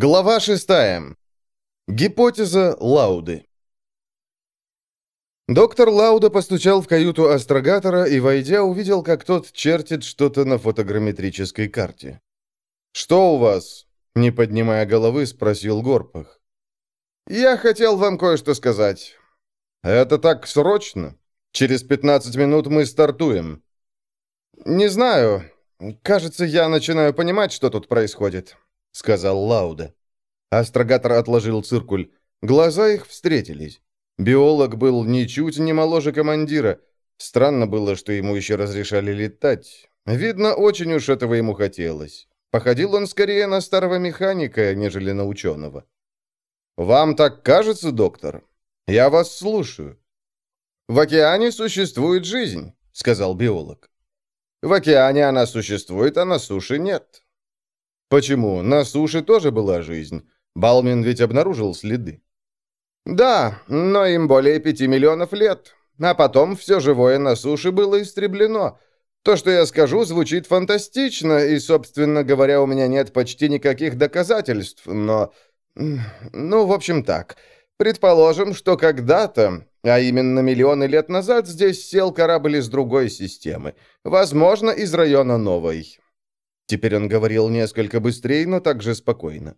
Глава 6. Гипотеза Лауды. Доктор Лауда постучал в каюту астрогатора и, войдя, увидел, как тот чертит что-то на фотограмметрической карте. «Что у вас?» — не поднимая головы, спросил Горпах. «Я хотел вам кое-что сказать». «Это так срочно? Через 15 минут мы стартуем». «Не знаю. Кажется, я начинаю понимать, что тут происходит сказал Лауда. Астрогатор отложил циркуль. Глаза их встретились. Биолог был ничуть не моложе командира. Странно было, что ему еще разрешали летать. Видно, очень уж этого ему хотелось. Походил он скорее на старого механика, нежели на ученого. «Вам так кажется, доктор? Я вас слушаю». «В океане существует жизнь», — сказал биолог. «В океане она существует, а на суше нет. Почему? На суше тоже была жизнь. Балмин ведь обнаружил следы. Да, но им более пяти миллионов лет. А потом все живое на суше было истреблено. То, что я скажу, звучит фантастично, и, собственно говоря, у меня нет почти никаких доказательств, но... Ну, в общем так. Предположим, что когда-то, а именно миллионы лет назад, здесь сел корабль из другой системы. Возможно, из района Новой. Теперь он говорил несколько быстрее, но также спокойно.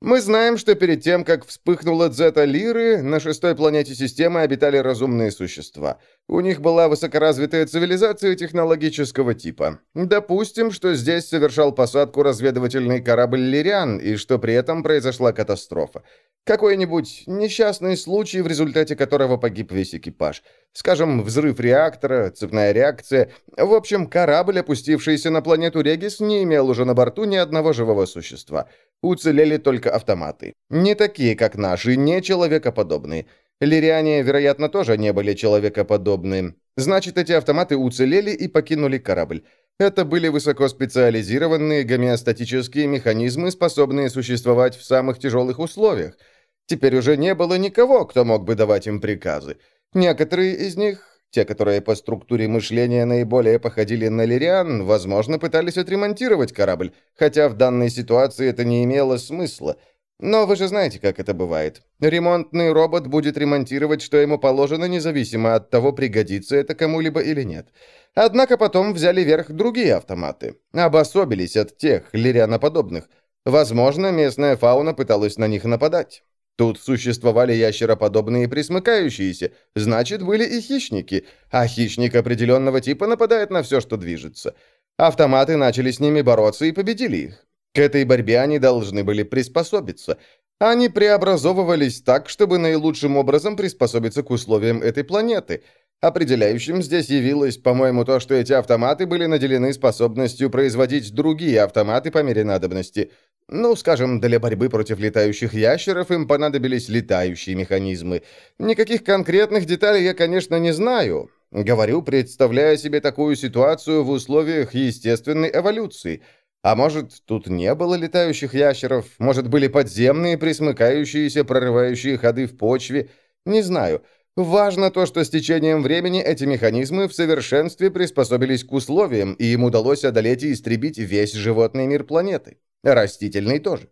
Мы знаем, что перед тем, как вспыхнула Дзета-Лиры, на шестой планете системы обитали разумные существа. У них была высокоразвитая цивилизация технологического типа. Допустим, что здесь совершал посадку разведывательный корабль «Лириан», и что при этом произошла катастрофа. Какой-нибудь несчастный случай, в результате которого погиб весь экипаж. Скажем, взрыв реактора, цепная реакция. В общем, корабль, опустившийся на планету Регис, не имел уже на борту ни одного живого существа. Уцелели только автоматы. Не такие, как наши, не человекоподобные. Лириане, вероятно, тоже не были человекоподобные. Значит, эти автоматы уцелели и покинули корабль. Это были высокоспециализированные гомеостатические механизмы, способные существовать в самых тяжелых условиях – Теперь уже не было никого, кто мог бы давать им приказы. Некоторые из них, те, которые по структуре мышления наиболее походили на лириан, возможно, пытались отремонтировать корабль, хотя в данной ситуации это не имело смысла. Но вы же знаете, как это бывает. Ремонтный робот будет ремонтировать, что ему положено, независимо от того, пригодится это кому-либо или нет. Однако потом взяли верх другие автоматы. Обособились от тех, лирианоподобных. Возможно, местная фауна пыталась на них нападать. Тут существовали ящероподобные присмыкающиеся, значит, были и хищники, а хищник определенного типа нападает на все, что движется. Автоматы начали с ними бороться и победили их. К этой борьбе они должны были приспособиться. Они преобразовывались так, чтобы наилучшим образом приспособиться к условиям этой планеты. Определяющим здесь явилось, по-моему, то, что эти автоматы были наделены способностью производить другие автоматы по мере надобности – ну, скажем, для борьбы против летающих ящеров им понадобились летающие механизмы. Никаких конкретных деталей я, конечно, не знаю. Говорю, представляя себе такую ситуацию в условиях естественной эволюции. А может, тут не было летающих ящеров? Может, были подземные, присмыкающиеся, прорывающие ходы в почве? Не знаю. Важно то, что с течением времени эти механизмы в совершенстве приспособились к условиям, и им удалось одолеть и истребить весь животный мир планеты. Растительный тоже.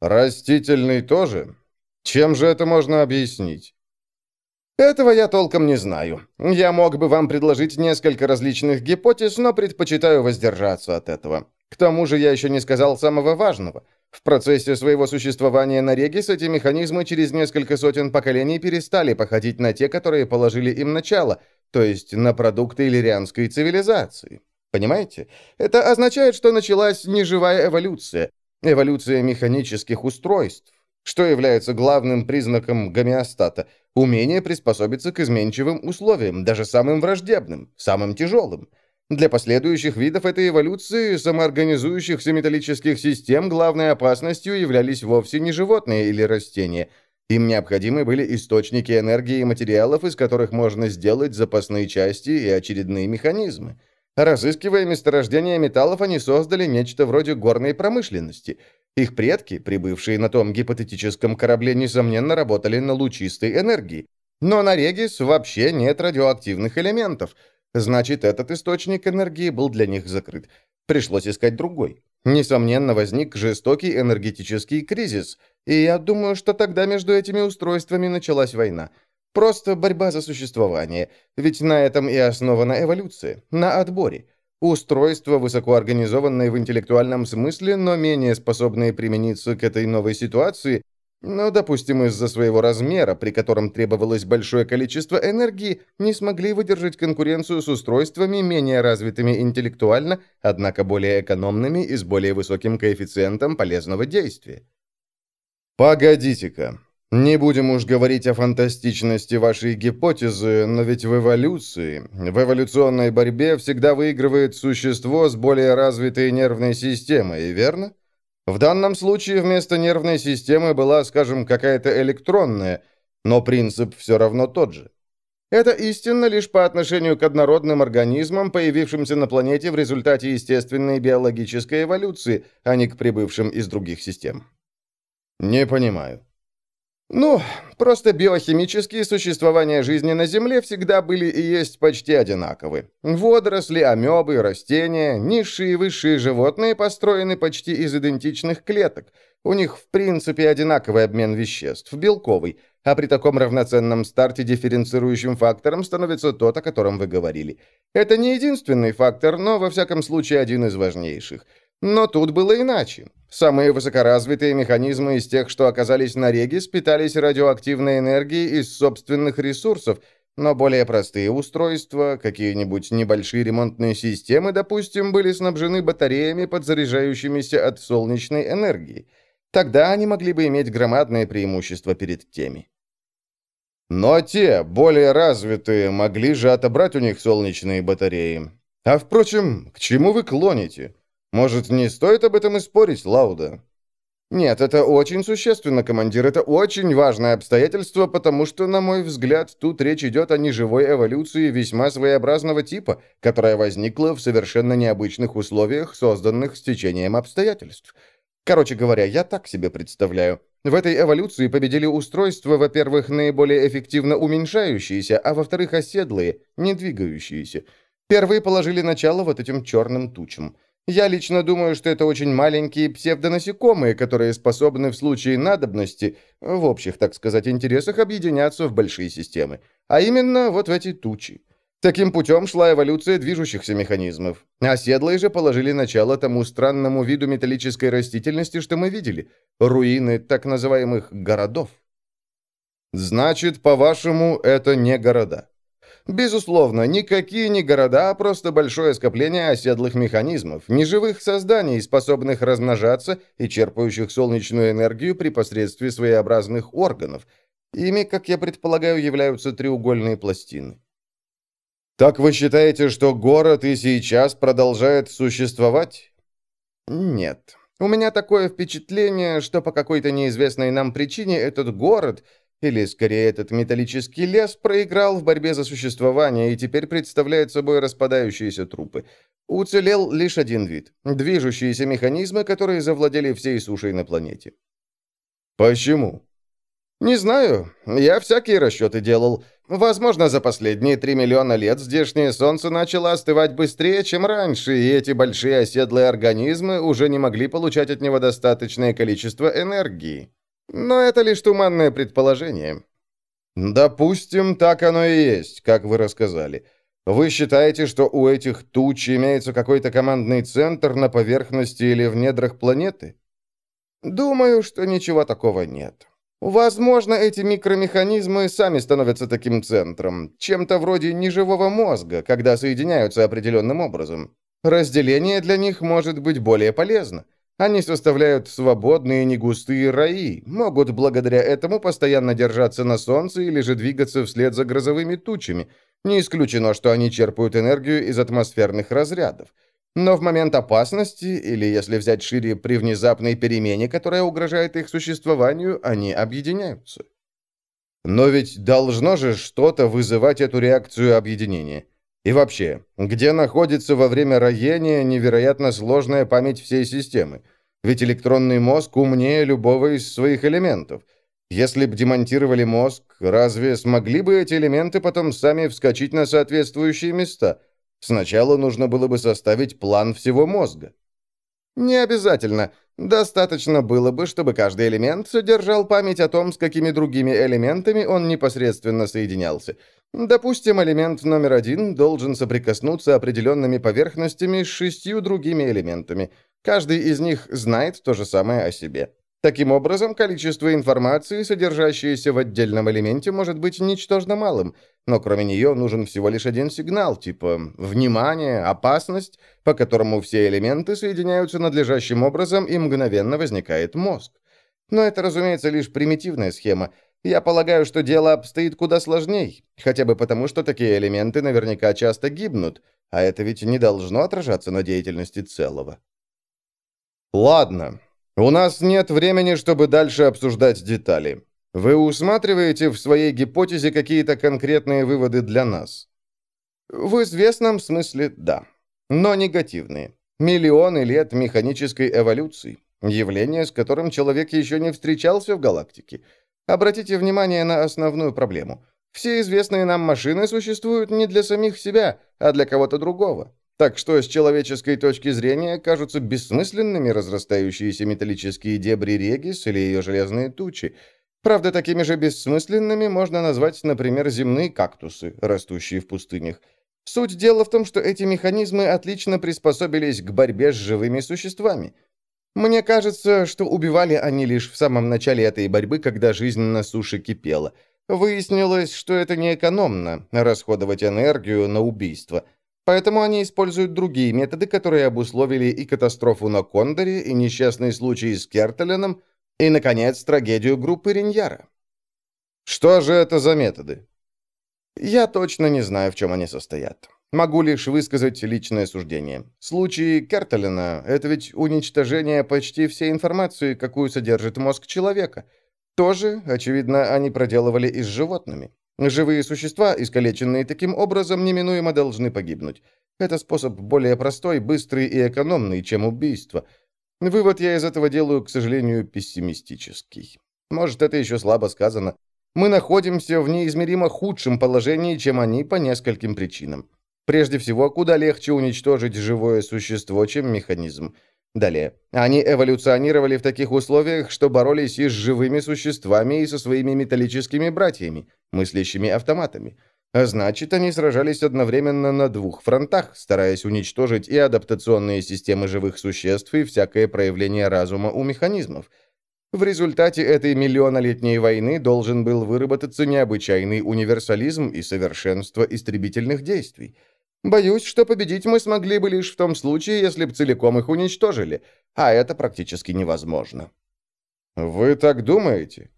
Растительный тоже? Чем же это можно объяснить? Этого я толком не знаю. Я мог бы вам предложить несколько различных гипотез, но предпочитаю воздержаться от этого. К тому же я еще не сказал самого важного. В процессе своего существования на Регис эти механизмы через несколько сотен поколений перестали походить на те, которые положили им начало, то есть на продукты иллирианской цивилизации. Понимаете? Это означает, что началась неживая эволюция, эволюция механических устройств, что является главным признаком гомеостата – умение приспособиться к изменчивым условиям, даже самым враждебным, самым тяжелым. Для последующих видов этой эволюции самоорганизующихся металлических систем главной опасностью являлись вовсе не животные или растения. Им необходимы были источники энергии и материалов, из которых можно сделать запасные части и очередные механизмы. Разыскивая месторождения металлов, они создали нечто вроде горной промышленности. Их предки, прибывшие на том гипотетическом корабле, несомненно, работали на лучистой энергии. Но на Регис вообще нет радиоактивных элементов. Значит, этот источник энергии был для них закрыт. Пришлось искать другой. Несомненно, возник жестокий энергетический кризис, и я думаю, что тогда между этими устройствами началась война. Просто борьба за существование, ведь на этом и основана эволюция, на отборе. Устройства, высокоорганизованные в интеллектуальном смысле, но менее способные примениться к этой новой ситуации, но, допустим, из-за своего размера, при котором требовалось большое количество энергии, не смогли выдержать конкуренцию с устройствами, менее развитыми интеллектуально, однако более экономными и с более высоким коэффициентом полезного действия. Погодите-ка. Не будем уж говорить о фантастичности вашей гипотезы, но ведь в эволюции, в эволюционной борьбе всегда выигрывает существо с более развитой нервной системой, верно? В данном случае вместо нервной системы была, скажем, какая-то электронная, но принцип все равно тот же. Это истинно лишь по отношению к однородным организмам, появившимся на планете в результате естественной биологической эволюции, а не к прибывшим из других систем. Не понимаю. Ну, просто биохимические существования жизни на Земле всегда были и есть почти одинаковы. Водоросли, амебы, растения, низшие и высшие животные построены почти из идентичных клеток. У них в принципе одинаковый обмен веществ, белковый, а при таком равноценном старте дифференцирующим фактором становится тот, о котором вы говорили. Это не единственный фактор, но во всяком случае один из важнейших. Но тут было иначе. Самые высокоразвитые механизмы из тех, что оказались на Реге, питались радиоактивной энергией из собственных ресурсов, но более простые устройства, какие-нибудь небольшие ремонтные системы, допустим, были снабжены батареями, подзаряжающимися от солнечной энергии. Тогда они могли бы иметь громадное преимущество перед теми. Но те, более развитые, могли же отобрать у них солнечные батареи. А впрочем, к чему вы клоните? Может, не стоит об этом и спорить, Лауда? Нет, это очень существенно, командир. Это очень важное обстоятельство, потому что, на мой взгляд, тут речь идет о неживой эволюции весьма своеобразного типа, которая возникла в совершенно необычных условиях, созданных с течением обстоятельств. Короче говоря, я так себе представляю. В этой эволюции победили устройства, во-первых, наиболее эффективно уменьшающиеся, а во-вторых, оседлые, не двигающиеся. Первые положили начало вот этим черным тучам – я лично думаю, что это очень маленькие псевдонасекомые, которые способны в случае надобности, в общих, так сказать, интересах, объединяться в большие системы. А именно вот в эти тучи. Таким путем шла эволюция движущихся механизмов. Оседлые же положили начало тому странному виду металлической растительности, что мы видели. Руины так называемых городов. Значит, по-вашему, это не города. Безусловно, никакие не города, а просто большое скопление оседлых механизмов, неживых созданий, способных размножаться и черпающих солнечную энергию при посредстве своеобразных органов. Ими, как я предполагаю, являются треугольные пластины. Так вы считаете, что город и сейчас продолжает существовать? Нет. У меня такое впечатление, что по какой-то неизвестной нам причине этот город – или, скорее, этот металлический лес проиграл в борьбе за существование и теперь представляет собой распадающиеся трупы. Уцелел лишь один вид – движущиеся механизмы, которые завладели всей сушей на планете. Почему? Не знаю. Я всякие расчеты делал. Возможно, за последние три миллиона лет здешнее солнце начало остывать быстрее, чем раньше, и эти большие оседлые организмы уже не могли получать от него достаточное количество энергии. Но это лишь туманное предположение. Допустим, так оно и есть, как вы рассказали. Вы считаете, что у этих туч имеется какой-то командный центр на поверхности или в недрах планеты? Думаю, что ничего такого нет. Возможно, эти микромеханизмы сами становятся таким центром, чем-то вроде неживого мозга, когда соединяются определенным образом. Разделение для них может быть более полезно. Они составляют свободные негустые раи, могут благодаря этому постоянно держаться на солнце или же двигаться вслед за грозовыми тучами. Не исключено, что они черпают энергию из атмосферных разрядов. Но в момент опасности, или если взять шире при внезапной перемене, которая угрожает их существованию, они объединяются. Но ведь должно же что-то вызывать эту реакцию объединения. И вообще, где находится во время роения невероятно сложная память всей системы? Ведь электронный мозг умнее любого из своих элементов. Если б демонтировали мозг, разве смогли бы эти элементы потом сами вскочить на соответствующие места? Сначала нужно было бы составить план всего мозга. Не обязательно. Достаточно было бы, чтобы каждый элемент содержал память о том, с какими другими элементами он непосредственно соединялся. Допустим, элемент номер один должен соприкоснуться определенными поверхностями с шестью другими элементами. Каждый из них знает то же самое о себе. Таким образом, количество информации, содержащееся в отдельном элементе, может быть ничтожно малым, но кроме нее нужен всего лишь один сигнал, типа «внимание», «опасность», по которому все элементы соединяются надлежащим образом и мгновенно возникает мозг. Но это, разумеется, лишь примитивная схема. Я полагаю, что дело обстоит куда сложней, хотя бы потому, что такие элементы наверняка часто гибнут, а это ведь не должно отражаться на деятельности целого. Ладно, у нас нет времени, чтобы дальше обсуждать детали. Вы усматриваете в своей гипотезе какие-то конкретные выводы для нас? В известном смысле да, но негативные. Миллионы лет механической эволюции, явление, с которым человек еще не встречался в галактике. Обратите внимание на основную проблему. Все известные нам машины существуют не для самих себя, а для кого-то другого. Так что с человеческой точки зрения кажутся бессмысленными разрастающиеся металлические дебри Регис или ее железные тучи. Правда, такими же бессмысленными можно назвать, например, земные кактусы, растущие в пустынях. Суть дела в том, что эти механизмы отлично приспособились к борьбе с живыми существами. Мне кажется, что убивали они лишь в самом начале этой борьбы, когда жизнь на суше кипела. Выяснилось, что это неэкономно – расходовать энергию на убийство – Поэтому они используют другие методы, которые обусловили и катастрофу на Кондоре, и несчастный случай с Кертеленом, и, наконец, трагедию группы Риньяра. Что же это за методы? Я точно не знаю, в чем они состоят. Могу лишь высказать личное суждение. Случай Кертелена – это ведь уничтожение почти всей информации, какую содержит мозг человека. Тоже, очевидно, они проделывали и с животными. Живые существа, искалеченные таким образом, неминуемо должны погибнуть. Это способ более простой, быстрый и экономный, чем убийство. Вывод я из этого делаю, к сожалению, пессимистический. Может, это еще слабо сказано. Мы находимся в неизмеримо худшем положении, чем они по нескольким причинам. Прежде всего, куда легче уничтожить живое существо, чем механизм. Далее. Они эволюционировали в таких условиях, что боролись и с живыми существами, и со своими металлическими братьями, мыслящими автоматами. А значит, они сражались одновременно на двух фронтах, стараясь уничтожить и адаптационные системы живых существ, и всякое проявление разума у механизмов. В результате этой миллионолетней войны должен был выработаться необычайный универсализм и совершенство истребительных действий – Боюсь, что победить мы смогли бы лишь в том случае, если бы целиком их уничтожили, а это практически невозможно». «Вы так думаете?»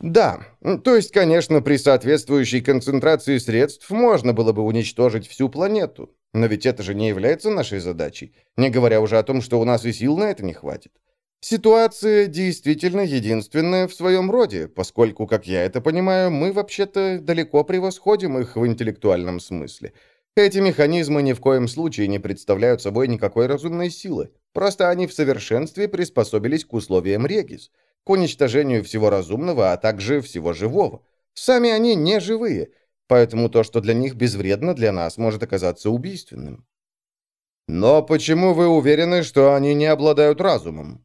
«Да. То есть, конечно, при соответствующей концентрации средств можно было бы уничтожить всю планету. Но ведь это же не является нашей задачей, не говоря уже о том, что у нас и сил на это не хватит. Ситуация действительно единственная в своем роде, поскольку, как я это понимаю, мы вообще-то далеко превосходим их в интеллектуальном смысле». Эти механизмы ни в коем случае не представляют собой никакой разумной силы. Просто они в совершенстве приспособились к условиям Регис, к уничтожению всего разумного, а также всего живого. Сами они не живые, поэтому то, что для них безвредно, для нас может оказаться убийственным. Но почему вы уверены, что они не обладают разумом?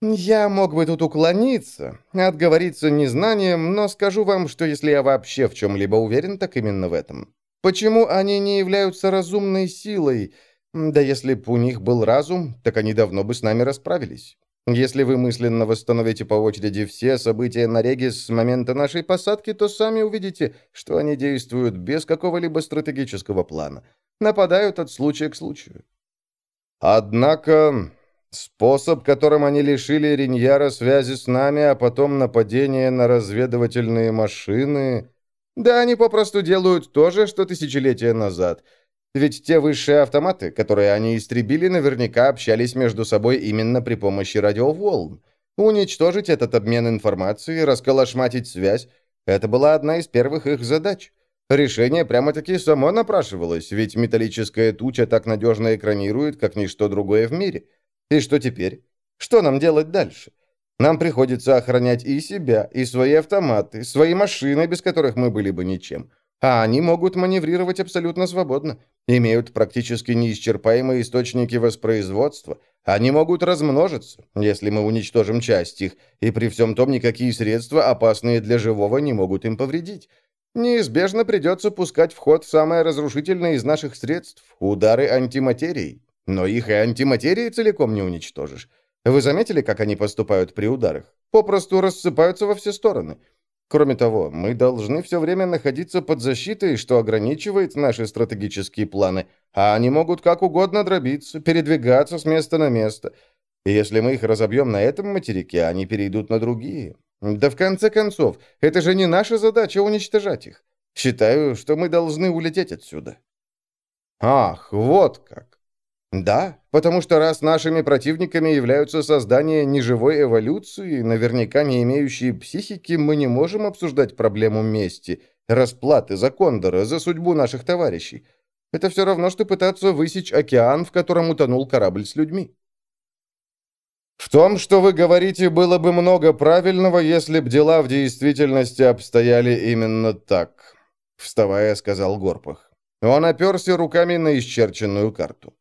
Я мог бы тут уклониться, отговориться незнанием, но скажу вам, что если я вообще в чем-либо уверен, так именно в этом. Почему они не являются разумной силой? Да если бы у них был разум, так они давно бы с нами расправились. Если вы мысленно восстановите по очереди все события на Регис с момента нашей посадки, то сами увидите, что они действуют без какого-либо стратегического плана. Нападают от случая к случаю. Однако, способ, которым они лишили Риньяра связи с нами, а потом нападение на разведывательные машины... Да, они попросту делают то же, что тысячелетия назад. Ведь те высшие автоматы, которые они истребили, наверняка общались между собой именно при помощи радиоволн. Уничтожить этот обмен информацией, расколошматить связь – это была одна из первых их задач. Решение прямо-таки само напрашивалось, ведь металлическая туча так надежно экранирует, как ничто другое в мире. И что теперь? Что нам делать дальше? Нам приходится охранять и себя, и свои автоматы, свои машины, без которых мы были бы ничем. а они могут маневрировать абсолютно свободно, имеют практически неисчерпаемые источники воспроизводства, они могут размножиться, если мы уничтожим часть их, и при всем том никакие средства, опасные для живого, не могут им повредить. Неизбежно придется пускать в ход самое разрушительное из наших средств – удары антиматерией. Но их и антиматерии целиком не уничтожишь. Вы заметили, как они поступают при ударах? Попросту рассыпаются во все стороны. Кроме того, мы должны все время находиться под защитой, что ограничивает наши стратегические планы, а они могут как угодно дробиться, передвигаться с места на место. И если мы их разобьем на этом материке, они перейдут на другие. Да в конце концов, это же не наша задача уничтожать их. Считаю, что мы должны улететь отсюда. Ах, вот как. Да, потому что раз нашими противниками являются создания неживой эволюции, наверняка не имеющие психики, мы не можем обсуждать проблему мести, расплаты за Кондора, за судьбу наших товарищей. Это все равно, что пытаться высечь океан, в котором утонул корабль с людьми. В том, что вы говорите, было бы много правильного, если б дела в действительности обстояли именно так, вставая, сказал Горпах. Он оперся руками на исчерченную карту.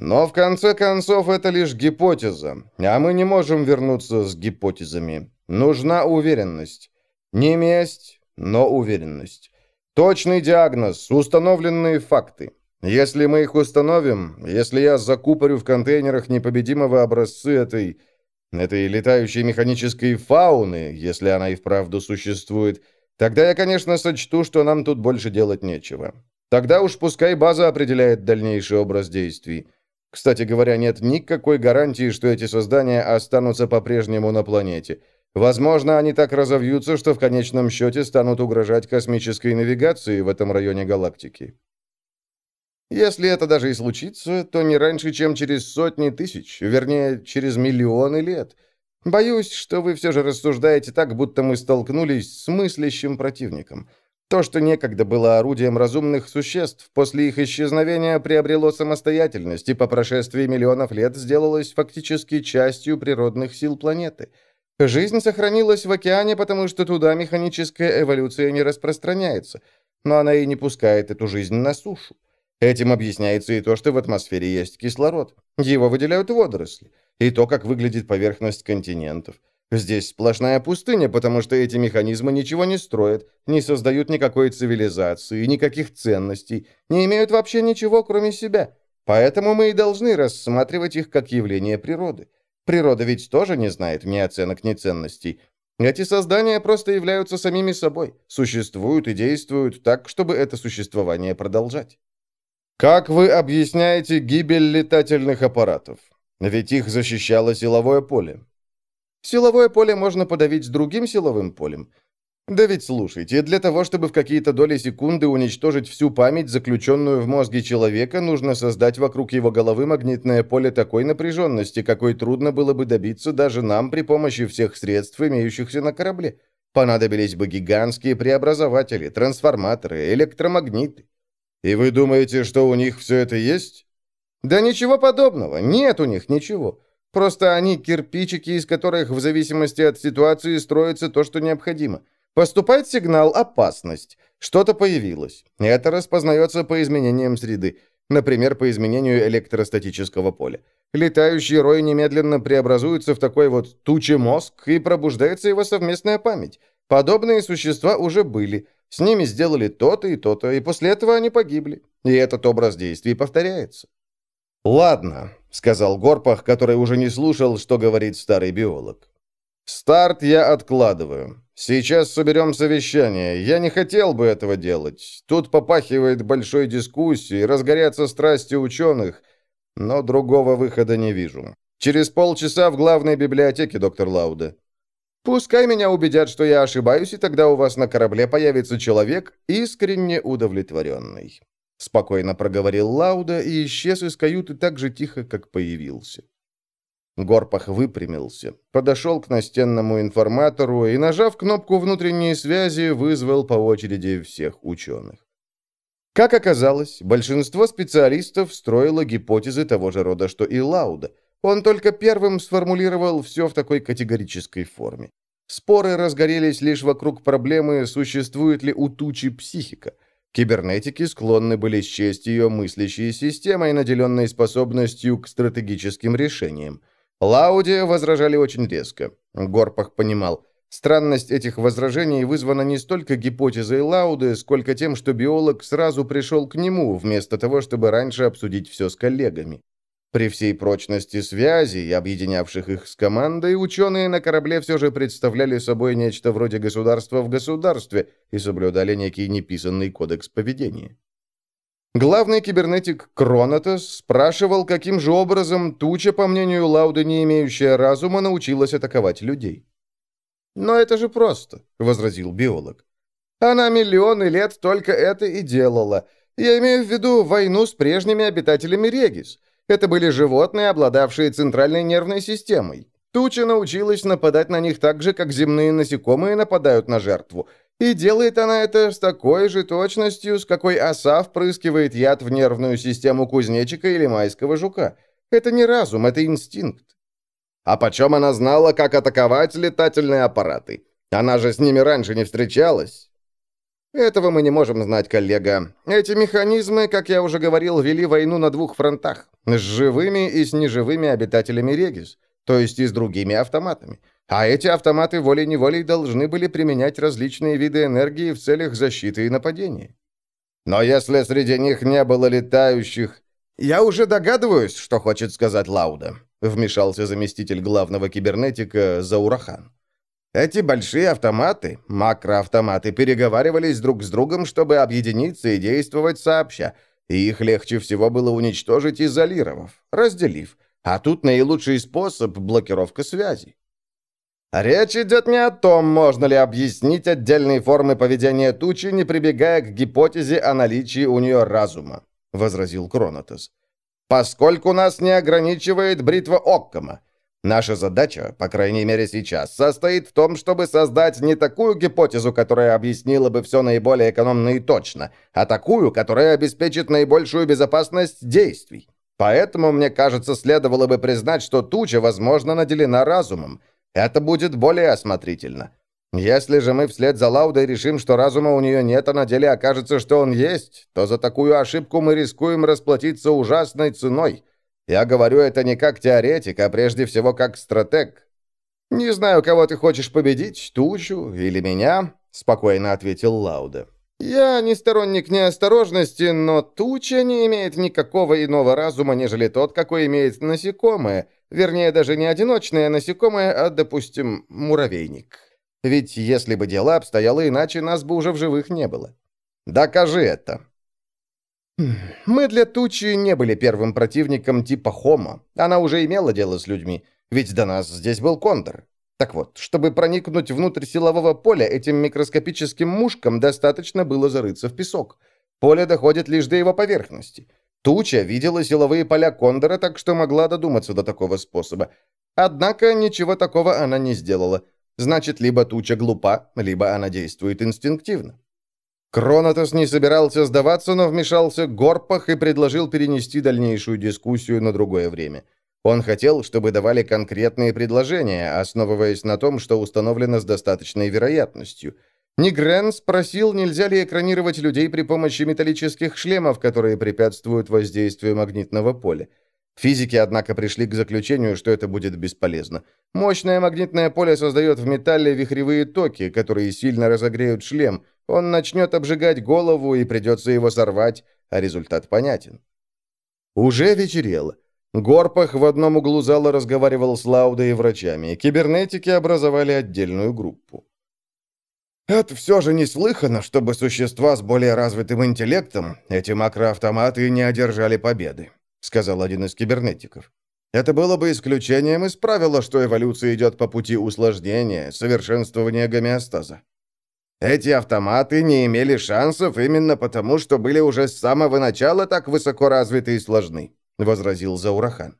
Но в конце концов это лишь гипотеза, а мы не можем вернуться с гипотезами. Нужна уверенность. Не месть, но уверенность. Точный диагноз, установленные факты. Если мы их установим, если я закупорю в контейнерах непобедимого образцы этой... этой летающей механической фауны, если она и вправду существует, тогда я, конечно, сочту, что нам тут больше делать нечего. Тогда уж пускай база определяет дальнейший образ действий. Кстати говоря, нет никакой гарантии, что эти создания останутся по-прежнему на планете. Возможно, они так разовьются, что в конечном счете станут угрожать космической навигации в этом районе галактики. Если это даже и случится, то не раньше, чем через сотни тысяч, вернее, через миллионы лет. Боюсь, что вы все же рассуждаете так, будто мы столкнулись с мыслящим противником. То, что некогда было орудием разумных существ, после их исчезновения приобрело самостоятельность и по прошествии миллионов лет сделалось фактически частью природных сил планеты. Жизнь сохранилась в океане, потому что туда механическая эволюция не распространяется, но она и не пускает эту жизнь на сушу. Этим объясняется и то, что в атмосфере есть кислород. Его выделяют водоросли. И то, как выглядит поверхность континентов. Здесь сплошная пустыня, потому что эти механизмы ничего не строят, не создают никакой цивилизации, никаких ценностей, не имеют вообще ничего, кроме себя. Поэтому мы и должны рассматривать их как явление природы. Природа ведь тоже не знает ни оценок, ни ценностей. Эти создания просто являются самими собой, существуют и действуют так, чтобы это существование продолжать. Как вы объясняете гибель летательных аппаратов? Ведь их защищало силовое поле. Силовое поле можно подавить другим силовым полем. Да ведь слушайте, для того, чтобы в какие-то доли секунды уничтожить всю память, заключенную в мозге человека, нужно создать вокруг его головы магнитное поле такой напряженности, какой трудно было бы добиться даже нам при помощи всех средств, имеющихся на корабле. Понадобились бы гигантские преобразователи, трансформаторы, электромагниты. И вы думаете, что у них все это есть? Да ничего подобного, нет у них ничего. Просто они кирпичики, из которых в зависимости от ситуации строится то, что необходимо. Поступает сигнал «опасность». Что-то появилось. Это распознается по изменениям среды. Например, по изменению электростатического поля. Летающий рой немедленно преобразуется в такой вот тучи мозг, и пробуждается его совместная память. Подобные существа уже были. С ними сделали то-то и то-то, и после этого они погибли. И этот образ действий повторяется. Ладно, — сказал Горпах, который уже не слушал, что говорит старый биолог. «Старт я откладываю. Сейчас соберем совещание. Я не хотел бы этого делать. Тут попахивает большой дискуссией, разгорятся страсти ученых, но другого выхода не вижу. Через полчаса в главной библиотеке, доктор Лауда. Пускай меня убедят, что я ошибаюсь, и тогда у вас на корабле появится человек, искренне удовлетворенный». Спокойно проговорил Лауда и исчез из каюты так же тихо, как появился. Горпах выпрямился, подошел к настенному информатору и, нажав кнопку внутренней связи, вызвал по очереди всех ученых. Как оказалось, большинство специалистов строило гипотезы того же рода, что и Лауда. Он только первым сформулировал все в такой категорической форме. Споры разгорелись лишь вокруг проблемы, существует ли у тучи психика – Кибернетики склонны были счесть ее мыслящей системой, наделенной способностью к стратегическим решениям. Лауди возражали очень резко. Горпах понимал, странность этих возражений вызвана не столько гипотезой Лауды, сколько тем, что биолог сразу пришел к нему, вместо того, чтобы раньше обсудить все с коллегами. При всей прочности связей, объединявших их с командой, ученые на корабле все же представляли собой нечто вроде государства в государстве и соблюдали некий неписанный кодекс поведения. Главный кибернетик Кронотос спрашивал, каким же образом туча, по мнению Лауды, не имеющая разума, научилась атаковать людей. «Но это же просто», — возразил биолог. «Она миллионы лет только это и делала. Я имею в виду войну с прежними обитателями Регис». Это были животные, обладавшие центральной нервной системой. Туча научилась нападать на них так же, как земные насекомые нападают на жертву. И делает она это с такой же точностью, с какой оса впрыскивает яд в нервную систему кузнечика или майского жука. Это не разум, это инстинкт. А почем она знала, как атаковать летательные аппараты? Она же с ними раньше не встречалась. Этого мы не можем знать, коллега. Эти механизмы, как я уже говорил, вели войну на двух фронтах. С живыми и с неживыми обитателями Регис, то есть и с другими автоматами. А эти автоматы волей-неволей должны были применять различные виды энергии в целях защиты и нападения. Но если среди них не было летающих... Я уже догадываюсь, что хочет сказать Лауда, вмешался заместитель главного кибернетика Заурахан. Эти большие автоматы, макроавтоматы, переговаривались друг с другом, чтобы объединиться и действовать сообща, и их легче всего было уничтожить, изолировав, разделив. А тут наилучший способ — блокировка связи. Речь идет не о том, можно ли объяснить отдельные формы поведения тучи, не прибегая к гипотезе о наличии у нее разума, — возразил Кронотос. Поскольку нас не ограничивает бритва Оккома, Наша задача, по крайней мере сейчас, состоит в том, чтобы создать не такую гипотезу, которая объяснила бы все наиболее экономно и точно, а такую, которая обеспечит наибольшую безопасность действий. Поэтому, мне кажется, следовало бы признать, что туча, возможно, наделена разумом. Это будет более осмотрительно. Если же мы вслед за Лаудой решим, что разума у нее нет, а на деле окажется, что он есть, то за такую ошибку мы рискуем расплатиться ужасной ценой. Я говорю это не как теоретик, а прежде всего как стратег. Не знаю, кого ты хочешь победить, Тучу или меня, спокойно ответил Лауда. Я не сторонник неосторожности, но Туча не имеет никакого иного разума, нежели тот, какой имеет насекомое. Вернее, даже не одиночное насекомое, а, допустим, муравейник. Ведь если бы дело обстояло иначе, нас бы уже в живых не было. Докажи это. Мы для Тучи не были первым противником типа Хома. Она уже имела дело с людьми, ведь до нас здесь был Кондор. Так вот, чтобы проникнуть внутрь силового поля, этим микроскопическим мушкам достаточно было зарыться в песок. Поле доходит лишь до его поверхности. Туча видела силовые поля Кондора, так что могла додуматься до такого способа. Однако ничего такого она не сделала. Значит, либо Туча глупа, либо она действует инстинктивно. Кронотос не собирался сдаваться, но вмешался Горпах и предложил перенести дальнейшую дискуссию на другое время. Он хотел, чтобы давали конкретные предложения, основываясь на том, что установлено с достаточной вероятностью. Нигрен спросил, нельзя ли экранировать людей при помощи металлических шлемов, которые препятствуют воздействию магнитного поля. Физики, однако, пришли к заключению, что это будет бесполезно. Мощное магнитное поле создает в металле вихревые токи, которые сильно разогреют шлем. Он начнет обжигать голову, и придется его сорвать, а результат понятен. Уже вечерело. Горпах в одном углу зала разговаривал с Лаудой и врачами. Кибернетики образовали отдельную группу. «Это все же неслыханно, чтобы существа с более развитым интеллектом, эти макроавтоматы, не одержали победы», — сказал один из кибернетиков. «Это было бы исключением из правила, что эволюция идет по пути усложнения, совершенствования гомеостаза. Эти автоматы не имели шансов именно потому, что были уже с самого начала так высоко развиты и сложны», — возразил Заурахан.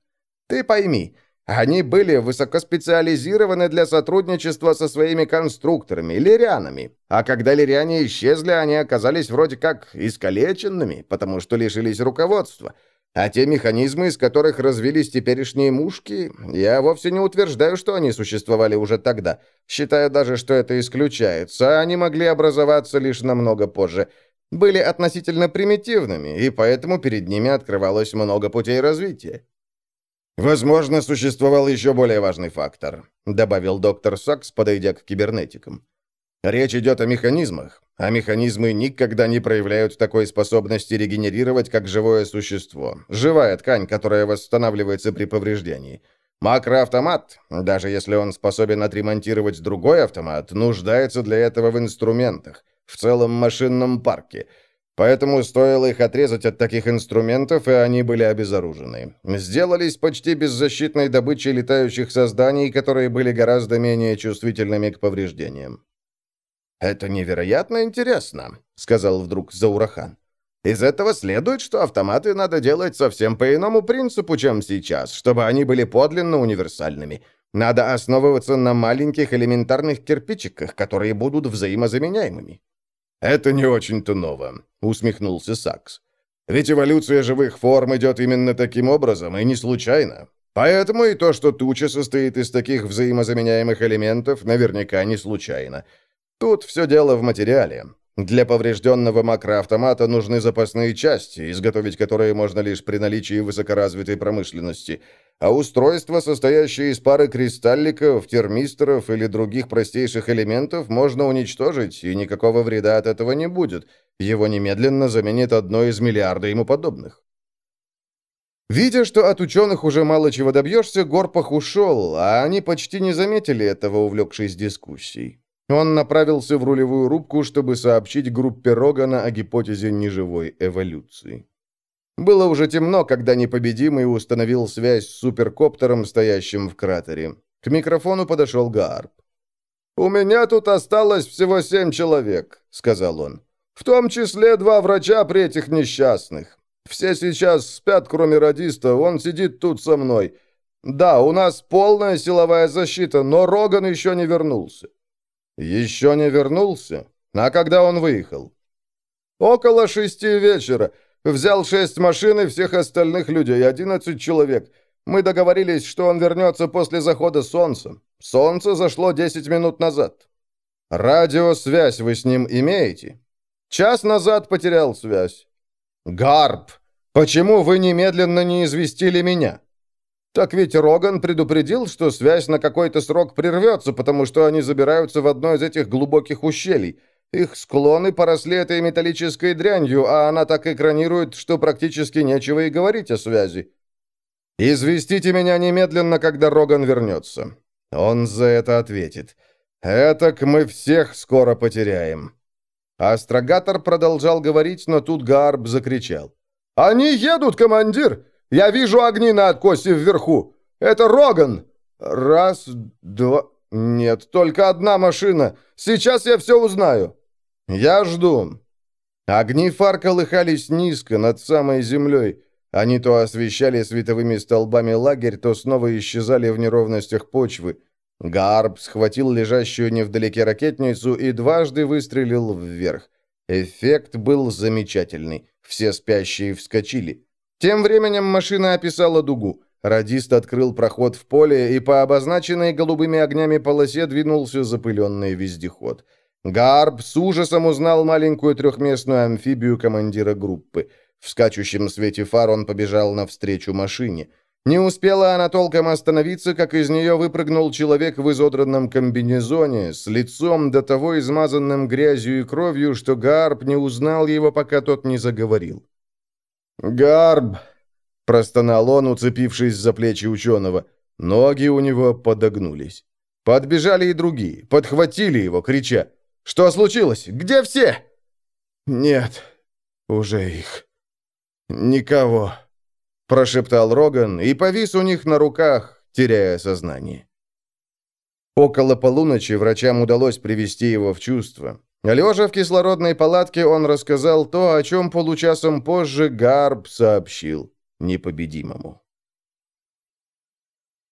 «Ты пойми, они были высокоспециализированы для сотрудничества со своими конструкторами, лирианами. А когда лириане исчезли, они оказались вроде как искалеченными, потому что лишились руководства. А те механизмы, из которых развились теперешние мушки, я вовсе не утверждаю, что они существовали уже тогда. Считаю даже, что это исключается. Они могли образоваться лишь намного позже. были относительно примитивными, и поэтому перед ними открывалось много путей развития. «Возможно, существовал еще более важный фактор», — добавил доктор Сакс, подойдя к кибернетикам. «Речь идет о механизмах, а механизмы никогда не проявляют такой способности регенерировать, как живое существо. Живая ткань, которая восстанавливается при повреждении. Макроавтомат, даже если он способен отремонтировать другой автомат, нуждается для этого в инструментах, в целом машинном парке. Поэтому стоило их отрезать от таких инструментов, и они были обезоружены. Сделались почти беззащитной добычей летающих созданий, которые были гораздо менее чувствительными к повреждениям. «Это невероятно интересно», — сказал вдруг Заурахан. Из этого следует, что автоматы надо делать совсем по иному принципу, чем сейчас, чтобы они были подлинно универсальными. Надо основываться на маленьких элементарных кирпичиках, которые будут взаимозаменяемыми. «Это не очень-то ново», — усмехнулся Сакс. «Ведь эволюция живых форм идет именно таким образом, и не случайно. Поэтому и то, что туча состоит из таких взаимозаменяемых элементов, наверняка не случайно. Тут все дело в материале. Для поврежденного макроавтомата нужны запасные части, изготовить которые можно лишь при наличии высокоразвитой промышленности, а устройство, состоящее из пары кристалликов, термисторов или других простейших элементов, можно уничтожить, и никакого вреда от этого не будет. Его немедленно заменит одно из миллиарда ему подобных. Видя, что от ученых уже мало чего добьешься, Горпах ушел, а они почти не заметили этого, увлекшись дискуссией. Он направился в рулевую рубку, чтобы сообщить группе Рогана о гипотезе неживой эволюции. Было уже темно, когда непобедимый установил связь с суперкоптером, стоящим в кратере. К микрофону подошел Гарп. «У меня тут осталось всего семь человек», — сказал он. «В том числе два врача при этих несчастных. Все сейчас спят, кроме радиста, он сидит тут со мной. Да, у нас полная силовая защита, но Роган еще не вернулся. «Еще не вернулся? А когда он выехал?» «Около шести вечера. Взял шесть машин и всех остальных людей, одиннадцать человек. Мы договорились, что он вернется после захода солнца. Солнце зашло десять минут назад». «Радиосвязь вы с ним имеете?» «Час назад потерял связь». «Гарп, почему вы немедленно не известили меня?» Так ведь Роган предупредил, что связь на какой-то срок прервется, потому что они забираются в одно из этих глубоких ущелий. Их склоны поросли этой металлической дрянью, а она так экранирует, что практически нечего и говорить о связи. «Известите меня немедленно, когда Роган вернется». Он за это ответит. «Этак мы всех скоро потеряем». Астрогатор продолжал говорить, но тут Гарб закричал. «Они едут, командир! Я вижу огни на откосе вверху. Это Роган. Раз, два... Нет, только одна машина. Сейчас я все узнаю. Я жду. Огни фар колыхались низко, над самой землей. Они то освещали световыми столбами лагерь, то снова исчезали в неровностях почвы. Гарб схватил лежащую невдалеке ракетницу и дважды выстрелил вверх. Эффект был замечательный. Все спящие вскочили. Тем временем машина описала дугу. Радист открыл проход в поле и по обозначенной голубыми огнями полосе двинулся запыленный вездеход. Гарб с ужасом узнал маленькую трехместную амфибию командира группы. В скачущем свете фар он побежал навстречу машине. Не успела она толком остановиться, как из нее выпрыгнул человек в изодранном комбинезоне, с лицом до того измазанным грязью и кровью, что Гарб не узнал его, пока тот не заговорил. «Гарб!» – простонал он, уцепившись за плечи ученого. Ноги у него подогнулись. Подбежали и другие, подхватили его, крича. «Что случилось? Где все?» «Нет, уже их. Никого», – прошептал Роган и повис у них на руках, теряя сознание. Около полуночи врачам удалось привести его в чувство. Лежа в кислородной палатке, он рассказал то, о чем получасом позже Гарб сообщил непобедимому.